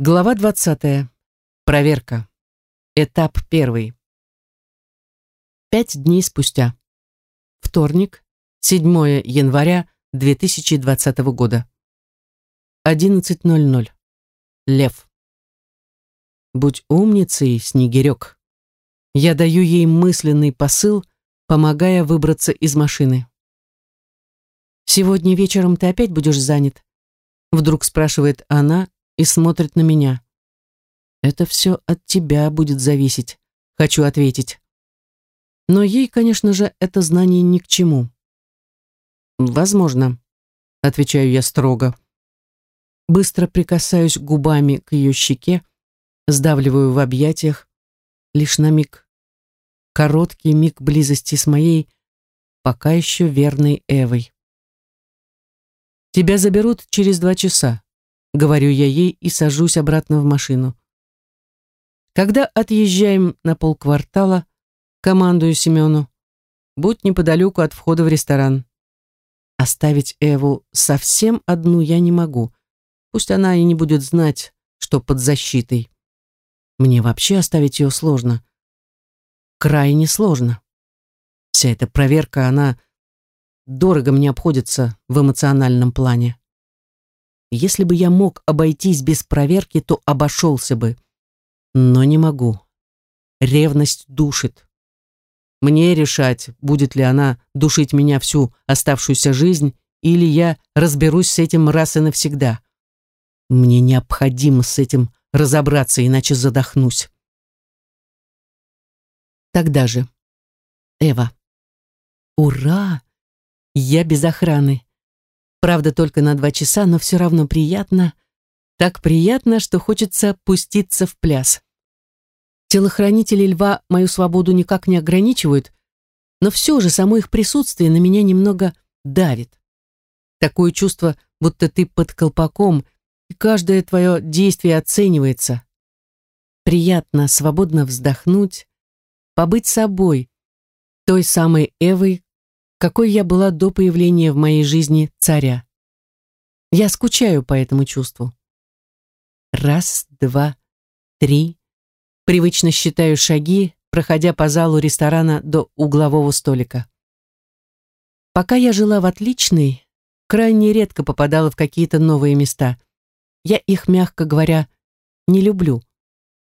Глава 20. Проверка. Этап первый. Пять дней спустя. Вторник, 7 января 2020 года. 11.00. Лев. Будь умницей, Снегирек. Я даю ей мысленный посыл, помогая выбраться из машины. «Сегодня вечером ты опять будешь занят?» Вдруг спрашивает она, и смотрит на меня. Это все от тебя будет зависеть, хочу ответить. Но ей, конечно же, это знание ни к чему. Возможно, отвечаю я строго. Быстро прикасаюсь губами к ее щеке, сдавливаю в объятиях, лишь на миг. Короткий миг близости с моей, пока еще верной Эвой. Тебя заберут через два часа говорю я ей и сажусь обратно в машину. Когда отъезжаем на полквартала, командую Семену, будь неподалеку от входа в ресторан. Оставить Эву совсем одну я не могу. Пусть она и не будет знать, что под защитой. Мне вообще оставить ее сложно. Крайне сложно. Вся эта проверка, она дорого мне обходится в эмоциональном плане. Если бы я мог обойтись без проверки, то обошелся бы. Но не могу. Ревность душит. Мне решать, будет ли она душить меня всю оставшуюся жизнь, или я разберусь с этим раз и навсегда. Мне необходимо с этим разобраться, иначе задохнусь. Тогда же. Эва. Ура! Я без охраны. Правда, только на два часа, но все равно приятно. Так приятно, что хочется пуститься в пляс. Телохранители льва мою свободу никак не ограничивают, но все же само их присутствие на меня немного давит. Такое чувство, будто ты под колпаком, и каждое твое действие оценивается. Приятно свободно вздохнуть, побыть собой, той самой Эвой, какой я была до появления в моей жизни царя. Я скучаю по этому чувству. Раз, два, три. Привычно считаю шаги, проходя по залу ресторана до углового столика. Пока я жила в отличной, крайне редко попадала в какие-то новые места. Я их, мягко говоря, не люблю.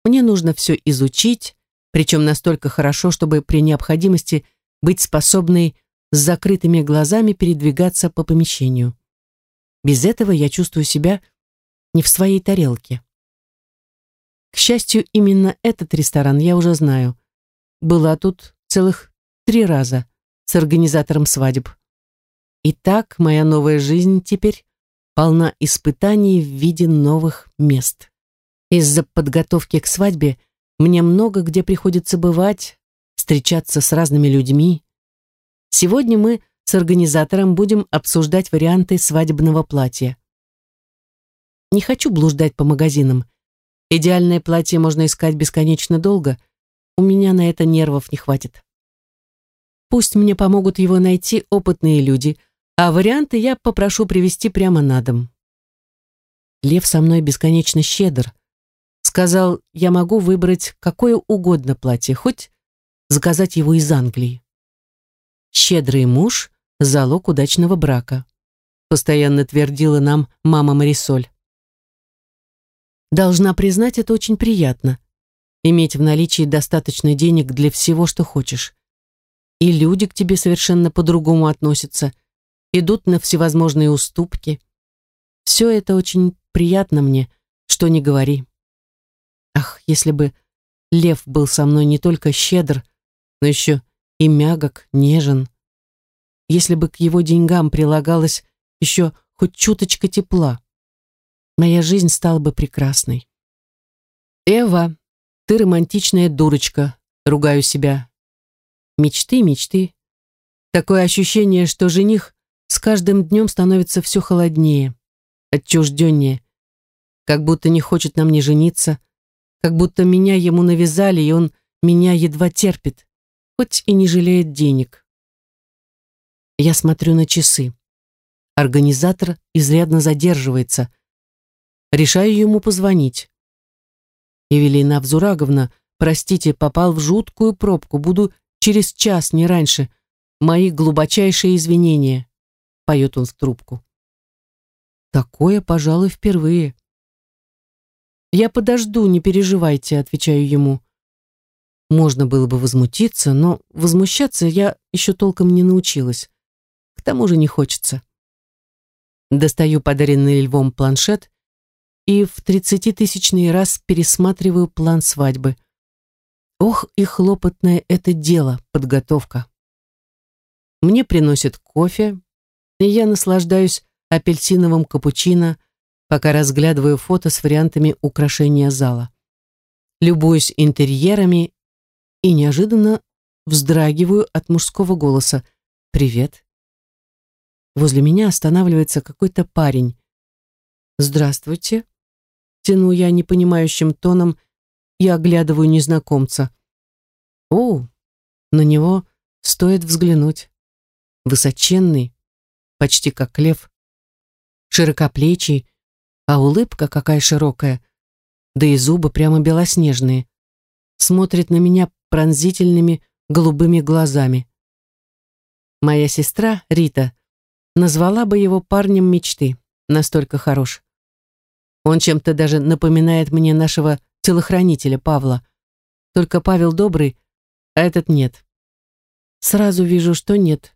Мне нужно все изучить, причем настолько хорошо, чтобы при необходимости быть способной с закрытыми глазами передвигаться по помещению. Без этого я чувствую себя не в своей тарелке. К счастью, именно этот ресторан я уже знаю. Была тут целых три раза с организатором свадеб. Итак, моя новая жизнь теперь полна испытаний в виде новых мест. Из-за подготовки к свадьбе мне много где приходится бывать, встречаться с разными людьми, Сегодня мы с организатором будем обсуждать варианты свадебного платья. Не хочу блуждать по магазинам. Идеальное платье можно искать бесконечно долго. У меня на это нервов не хватит. Пусть мне помогут его найти опытные люди, а варианты я попрошу привезти прямо на дом. Лев со мной бесконечно щедр. Сказал, я могу выбрать какое угодно платье, хоть заказать его из Англии. Щедрый муж – залог удачного брака. Постоянно твердила нам мама Марисоль. Должна признать, это очень приятно. Иметь в наличии достаточно денег для всего, что хочешь. И люди к тебе совершенно по-другому относятся, идут на всевозможные уступки. Все это очень приятно мне, что не говори. Ах, если бы Лев был со мной не только щедр, но еще и мягок, нежен. Если бы к его деньгам прилагалось еще хоть чуточка тепла, моя жизнь стала бы прекрасной. «Эва, ты романтичная дурочка», — ругаю себя. Мечты, мечты. Такое ощущение, что жених с каждым днем становится все холоднее, отчужденнее, как будто не хочет на мне жениться, как будто меня ему навязали, и он меня едва терпит хоть и не жалеет денег. Я смотрю на часы. Организатор изрядно задерживается. Решаю ему позвонить. Евелина Взураговна, простите, попал в жуткую пробку. Буду через час, не раньше. Мои глубочайшие извинения. Поет он в трубку. Такое, пожалуй, впервые. «Я подожду, не переживайте», — отвечаю ему. Можно было бы возмутиться, но возмущаться я еще толком не научилась. К тому же не хочется. Достаю подаренный львом планшет и в тридцатитысячный раз пересматриваю план свадьбы. Ох, и хлопотное это дело, подготовка. Мне приносят кофе, и я наслаждаюсь апельсиновым капучино, пока разглядываю фото с вариантами украшения зала. Любуюсь интерьерами и неожиданно вздрагиваю от мужского голоса. «Привет». Возле меня останавливается какой-то парень. «Здравствуйте», — тяну я непонимающим тоном и оглядываю незнакомца. «О, на него стоит взглянуть. Высоченный, почти как лев, широкоплечий, а улыбка какая широкая, да и зубы прямо белоснежные. Смотрит на меня пронзительными голубыми глазами. Моя сестра, Рита, назвала бы его парнем мечты, настолько хорош. Он чем-то даже напоминает мне нашего телохранителя Павла. Только Павел добрый, а этот нет. Сразу вижу, что нет.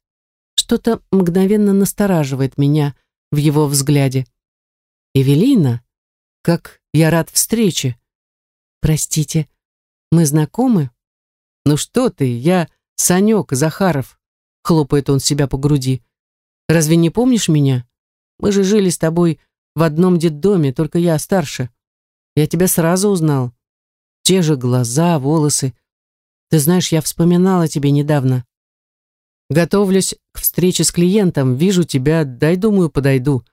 Что-то мгновенно настораживает меня в его взгляде. «Эвелина, как я рад встрече!» «Простите, мы знакомы?» «Ну что ты, я Санек Захаров», — хлопает он себя по груди. «Разве не помнишь меня? Мы же жили с тобой в одном детдоме, только я старше. Я тебя сразу узнал. Те же глаза, волосы. Ты знаешь, я вспоминала тебе недавно. Готовлюсь к встрече с клиентом, вижу тебя, дай, думаю, подойду.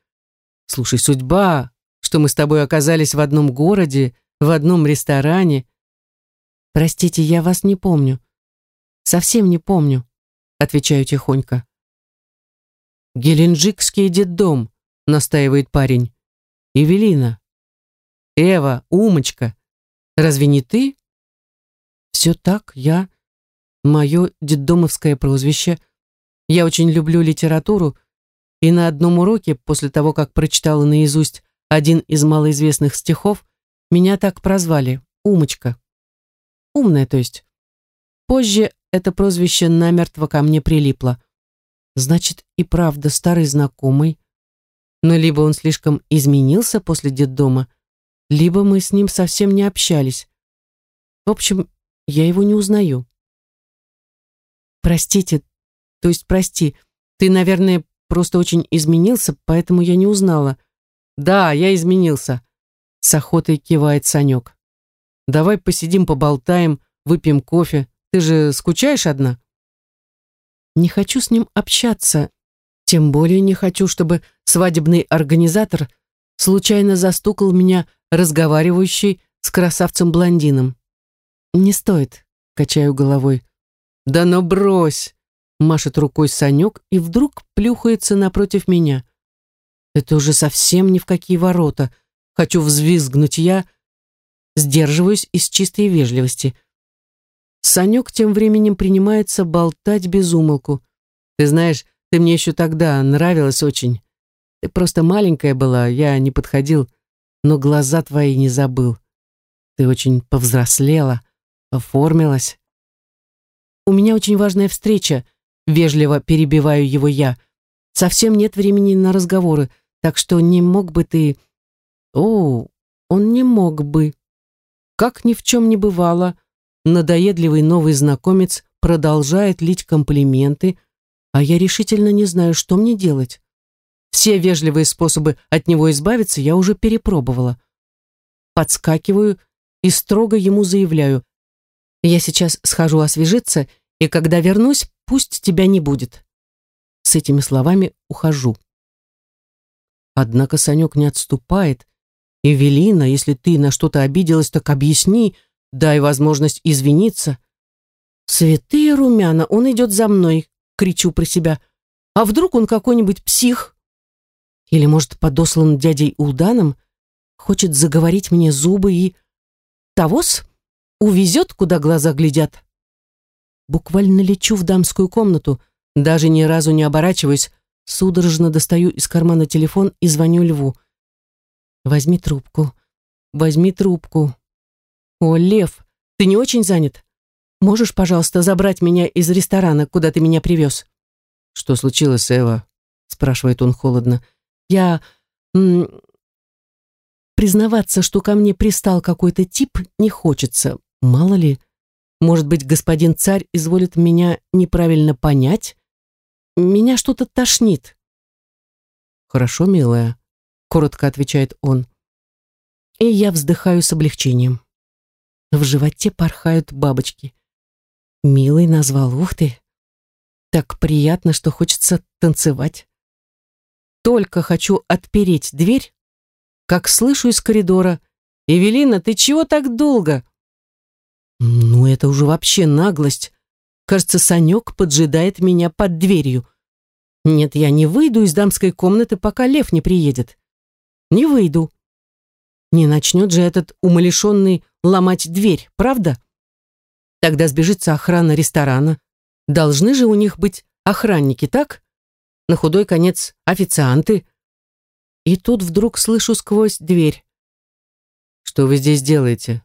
Слушай, судьба, что мы с тобой оказались в одном городе, в одном ресторане. Простите, я вас не помню. Совсем не помню, отвечаю тихонько. Геленджикский детдом, настаивает парень. Евелина. Эва, умочка. Разве не ты? Все так, я. Мое детдомовское прозвище. Я очень люблю литературу, и на одном уроке, после того, как прочитала наизусть один из малоизвестных стихов, меня так прозвали «Умочка». Умная, то есть. Позже это прозвище намертво ко мне прилипло. Значит, и правда старый знакомый. Но либо он слишком изменился после детдома, либо мы с ним совсем не общались. В общем, я его не узнаю. Простите, то есть прости, ты, наверное, Просто очень изменился, поэтому я не узнала. Да, я изменился. С охотой кивает Санек. Давай посидим, поболтаем, выпьем кофе. Ты же скучаешь одна? Не хочу с ним общаться. Тем более не хочу, чтобы свадебный организатор случайно застукал меня разговаривающей с красавцем-блондином. Не стоит, качаю головой. Да ну брось, машет рукой Санек и вдруг плюхается напротив меня. Это уже совсем ни в какие ворота. Хочу взвизгнуть я, сдерживаюсь из чистой вежливости. Санек тем временем принимается болтать без умолку. Ты знаешь, ты мне еще тогда нравилась очень. Ты просто маленькая была, я не подходил, но глаза твои не забыл. Ты очень повзрослела, оформилась. У меня очень важная встреча — Вежливо перебиваю его я. Совсем нет времени на разговоры, так что не мог бы ты... О, он не мог бы. Как ни в чем не бывало, надоедливый новый знакомец продолжает лить комплименты, а я решительно не знаю, что мне делать. Все вежливые способы от него избавиться я уже перепробовала. Подскакиваю и строго ему заявляю. Я сейчас схожу освежиться, и когда вернусь, Пусть тебя не будет. С этими словами ухожу. Однако Санек не отступает. Эвелина, если ты на что-то обиделась, так объясни, дай возможность извиниться. Святые румяна, он идет за мной, кричу про себя. А вдруг он какой-нибудь псих? Или, может, подослан дядей Улданом, хочет заговорить мне зубы и... автовоз увезет, куда глаза глядят. Буквально лечу в дамскую комнату, даже ни разу не оборачиваясь, судорожно достаю из кармана телефон и звоню Льву. «Возьми трубку. Возьми трубку. О, Лев, ты не очень занят? Можешь, пожалуйста, забрать меня из ресторана, куда ты меня привез?» «Что случилось, Эва?» спрашивает он холодно. «Я... признаваться, что ко мне пристал какой-то тип, не хочется. Мало ли, может быть, господин царь изволит меня неправильно понять? Меня что-то тошнит». «Хорошо, милая», — коротко отвечает он. И я вздыхаю с облегчением. В животе порхают бабочки. Милый назвал, ух ты. Так приятно, что хочется танцевать. Только хочу отпереть дверь, как слышу из коридора. «Эвелина, ты чего так долго?» Ну, это уже вообще наглость. Кажется, Санек поджидает меня под дверью. Нет, я не выйду из дамской комнаты, пока Лев не приедет. Не выйду. Не начнет же этот умалишенный ломать дверь, правда? Тогда сбежится охрана ресторана. Должны же у них быть охранники, так? На худой конец официанты. И тут вдруг слышу сквозь дверь. «Что вы здесь делаете?»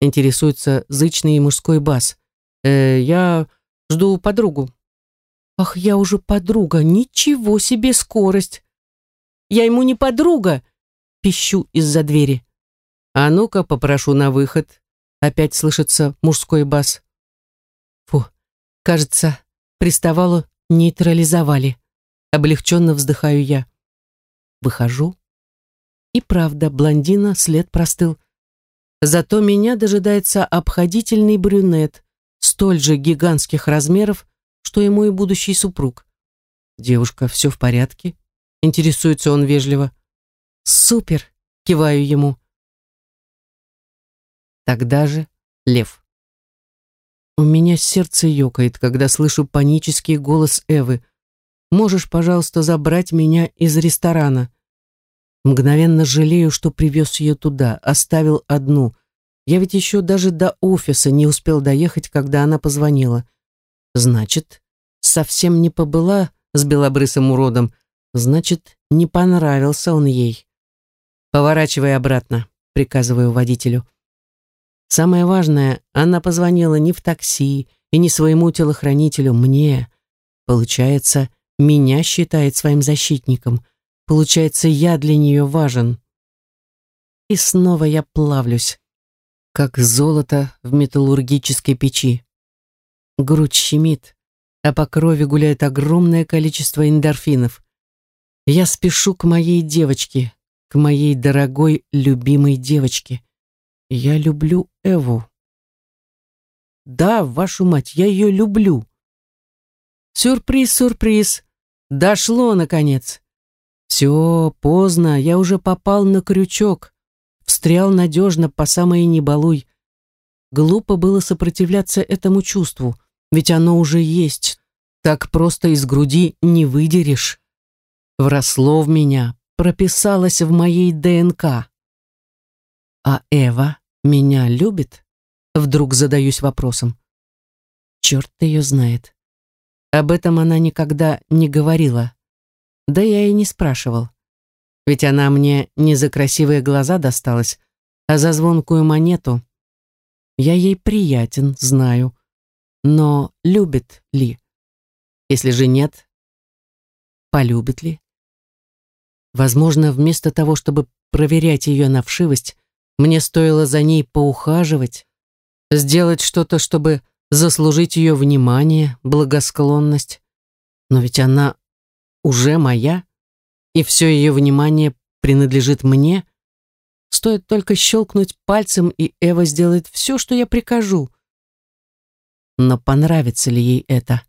Интересуется зычный мужской бас. «Э, «Я жду подругу». «Ах, я уже подруга, ничего себе скорость!» «Я ему не подруга!» Пищу из-за двери. «А ну-ка, попрошу на выход», — опять слышится мужской бас. Фу, кажется, приставалу нейтрализовали. Облегченно вздыхаю я. Выхожу. И правда, блондина след простыл. Зато меня дожидается обходительный брюнет, столь же гигантских размеров, что и мой будущий супруг. «Девушка, все в порядке?» Интересуется он вежливо. «Супер!» — киваю ему. Тогда же лев. У меня сердце ёкает, когда слышу панический голос Эвы. «Можешь, пожалуйста, забрать меня из ресторана?» Мгновенно жалею, что привез ее туда, оставил одну. Я ведь еще даже до офиса не успел доехать, когда она позвонила. Значит, совсем не побыла с белобрысым уродом. Значит, не понравился он ей. «Поворачивай обратно», — приказываю водителю. Самое важное, она позвонила не в такси и не своему телохранителю, мне. Получается, меня считает своим защитником. Получается, я для нее важен. И снова я плавлюсь, как золото в металлургической печи. Грудь щемит, а по крови гуляет огромное количество эндорфинов. Я спешу к моей девочке, к моей дорогой, любимой девочке. Я люблю Эву. Да, вашу мать, я ее люблю. Сюрприз, сюрприз. Дошло, наконец. Все, поздно, я уже попал на крючок. Встрял надежно по самой небалуй. Глупо было сопротивляться этому чувству, ведь оно уже есть. Так просто из груди не выдерешь. Вросло в меня, прописалось в моей ДНК. А Эва меня любит? Вдруг задаюсь вопросом. Черт ее знает. Об этом она никогда не говорила. Да я и не спрашивал. Ведь она мне не за красивые глаза досталась, а за звонкую монету. Я ей приятен, знаю. Но любит ли? Если же нет, полюбит ли? Возможно, вместо того, чтобы проверять ее на вшивость, мне стоило за ней поухаживать, сделать что-то, чтобы заслужить ее внимание, благосклонность. Но ведь она уже моя, и все ее внимание принадлежит мне. Стоит только щелкнуть пальцем, и Эва сделает все, что я прикажу. Но понравится ли ей это?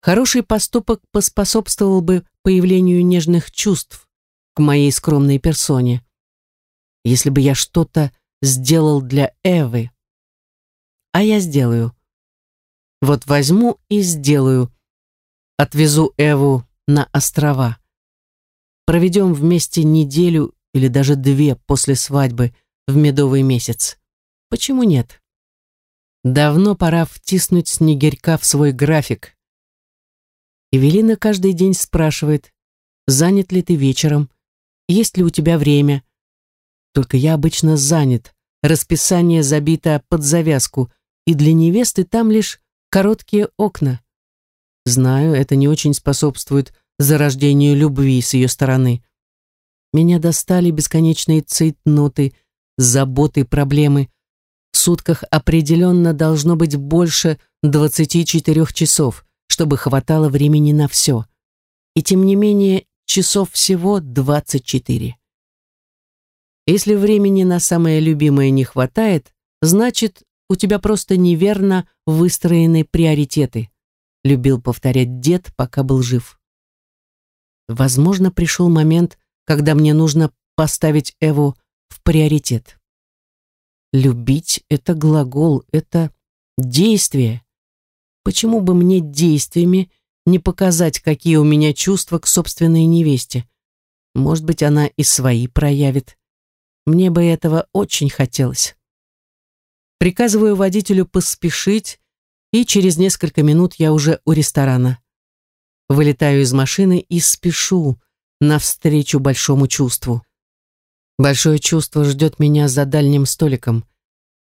Хороший поступок поспособствовал бы появлению нежных чувств к моей скромной персоне если бы я что-то сделал для Эвы. А я сделаю. Вот возьму и сделаю. Отвезу Эву на острова. Проведем вместе неделю или даже две после свадьбы, в медовый месяц. Почему нет? Давно пора втиснуть снегирька в свой график. Эвелина каждый день спрашивает, занят ли ты вечером, есть ли у тебя время. Только я обычно занят, расписание забито под завязку, и для невесты там лишь короткие окна. Знаю, это не очень способствует зарождению любви с ее стороны. Меня достали бесконечные цейтноты, заботы, проблемы. В сутках определенно должно быть больше 24 часов, чтобы хватало времени на все. И тем не менее, часов всего 24. Если времени на самое любимое не хватает, значит, у тебя просто неверно выстроены приоритеты, любил повторять дед, пока был жив. Возможно, пришел момент, когда мне нужно поставить Эву в приоритет. Любить — это глагол, это действие. Почему бы мне действиями не показать, какие у меня чувства к собственной невесте? Может быть, она и свои проявит. Мне бы этого очень хотелось. Приказываю водителю поспешить, и через несколько минут я уже у ресторана. Вылетаю из машины и спешу навстречу большому чувству. Большое чувство ждет меня за дальним столиком,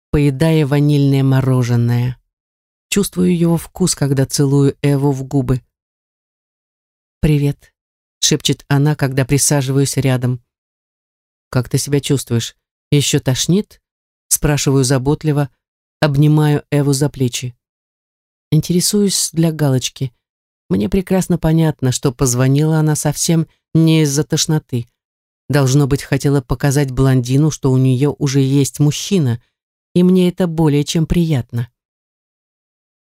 поедая ванильное мороженое. Чувствую его вкус, когда целую Эву в губы. «Привет», — шепчет она, когда присаживаюсь рядом. «Как ты себя чувствуешь? Еще тошнит?» Спрашиваю заботливо, обнимаю Эву за плечи. Интересуюсь для галочки. Мне прекрасно понятно, что позвонила она совсем не из-за тошноты. Должно быть, хотела показать блондину, что у нее уже есть мужчина, и мне это более чем приятно.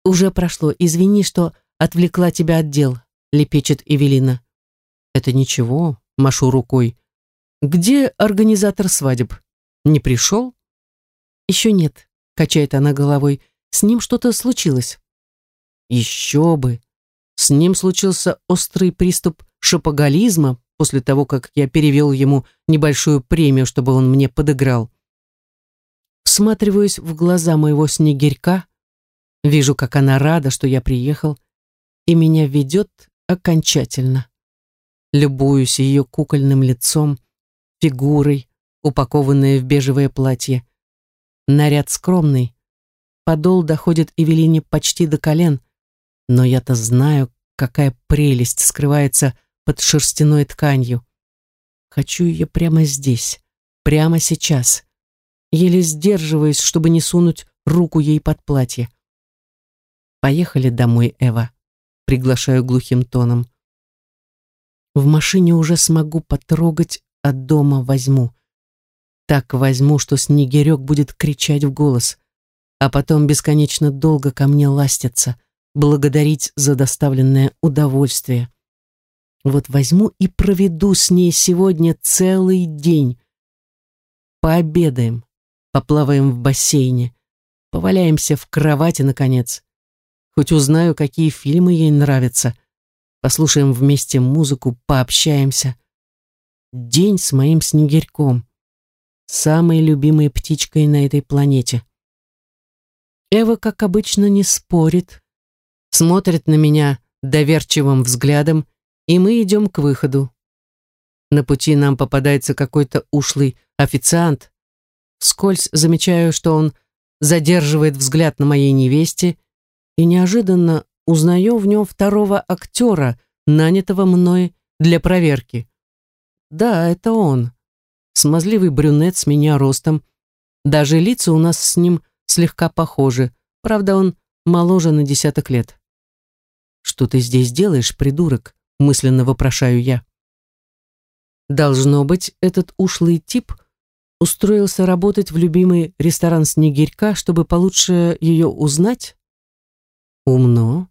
«Уже прошло. Извини, что отвлекла тебя от дел», — лепечет Эвелина. «Это ничего», — машу рукой. «Где организатор свадеб? Не пришел?» «Еще нет», — качает она головой. «С ним что-то случилось». «Еще бы! С ним случился острый приступ шопоголизма после того, как я перевел ему небольшую премию, чтобы он мне подыграл. Всматриваюсь в глаза моего снегирька, вижу, как она рада, что я приехал, и меня ведет окончательно. Любуюсь ее кукольным лицом, фигурой, упакованная в бежевое платье. Наряд скромный. Подол доходит Эвелине почти до колен, но я-то знаю, какая прелесть скрывается под шерстяной тканью. Хочу ее прямо здесь, прямо сейчас. Еле сдерживаюсь, чтобы не сунуть руку ей под платье. «Поехали домой, Эва», — приглашаю глухим тоном. В машине уже смогу потрогать, а дома возьму. Так возьму, что снегирек будет кричать в голос, а потом бесконечно долго ко мне ластится, благодарить за доставленное удовольствие. Вот возьму и проведу с ней сегодня целый день. Пообедаем, поплаваем в бассейне, поваляемся в кровати, наконец. Хоть узнаю, какие фильмы ей нравятся. Послушаем вместе музыку, пообщаемся. День с моим снегирьком самой любимой птичкой на этой планете. Эва, как обычно, не спорит, смотрит на меня доверчивым взглядом, и мы идем к выходу. На пути нам попадается какой-то ушлый официант. Скользь замечаю, что он задерживает взгляд на моей невесте, и неожиданно узнаю в нем второго актера, нанятого мной для проверки. Да, это он смазливый брюнет с меня ростом. Даже лица у нас с ним слегка похожи, правда, он моложе на десяток лет. «Что ты здесь делаешь, придурок?» — мысленно вопрошаю я. Должно быть, этот ушлый тип устроился работать в любимый ресторан Снегирька, чтобы получше ее узнать? Умно.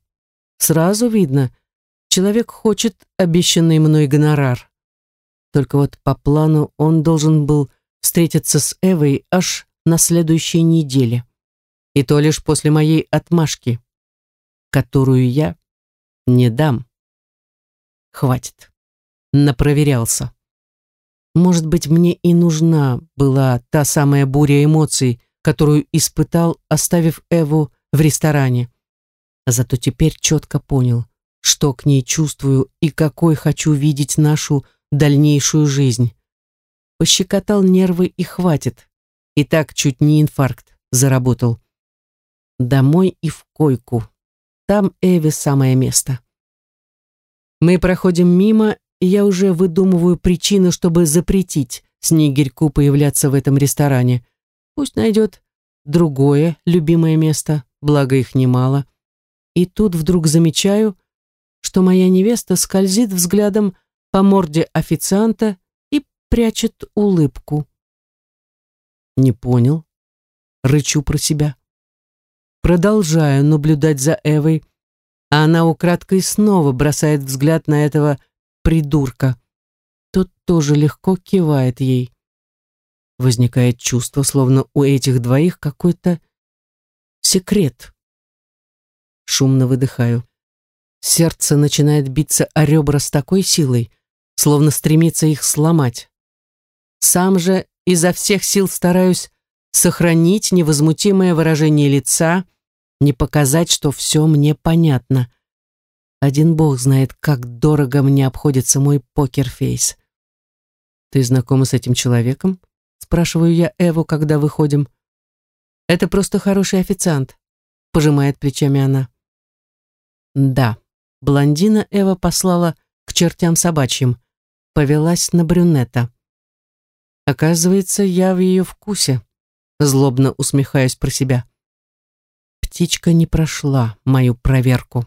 Сразу видно, человек хочет обещанный мной гонорар. Только вот по плану он должен был встретиться с Эвой аж на следующей неделе. И то лишь после моей отмашки, которую я не дам. Хватит. Напроверялся. Может быть, мне и нужна была та самая буря эмоций, которую испытал, оставив Эву в ресторане. А зато теперь четко понял, что к ней чувствую и какой хочу видеть нашу дальнейшую жизнь. Пощекотал нервы и хватит. И так чуть не инфаркт заработал. Домой и в койку. Там Эве самое место. Мы проходим мимо, и я уже выдумываю причину, чтобы запретить Снегирьку появляться в этом ресторане. Пусть найдет другое любимое место, благо их немало. И тут вдруг замечаю, что моя невеста скользит взглядом по морде официанта и прячет улыбку. Не понял. Рычу про себя. Продолжаю наблюдать за Эвой, а она украдкой снова бросает взгляд на этого придурка. Тот тоже легко кивает ей. Возникает чувство, словно у этих двоих какой-то секрет. Шумно выдыхаю. Сердце начинает биться о ребра с такой силой, словно стремится их сломать. Сам же изо всех сил стараюсь сохранить невозмутимое выражение лица, не показать, что все мне понятно. Один бог знает, как дорого мне обходится мой покерфейс. «Ты знакома с этим человеком?» спрашиваю я Эву, когда выходим. «Это просто хороший официант», пожимает плечами она. «Да, блондина Эва послала к чертям собачьим, повелась на брюнета. Оказывается, я в ее вкусе, злобно усмехаюсь про себя. Птичка не прошла мою проверку.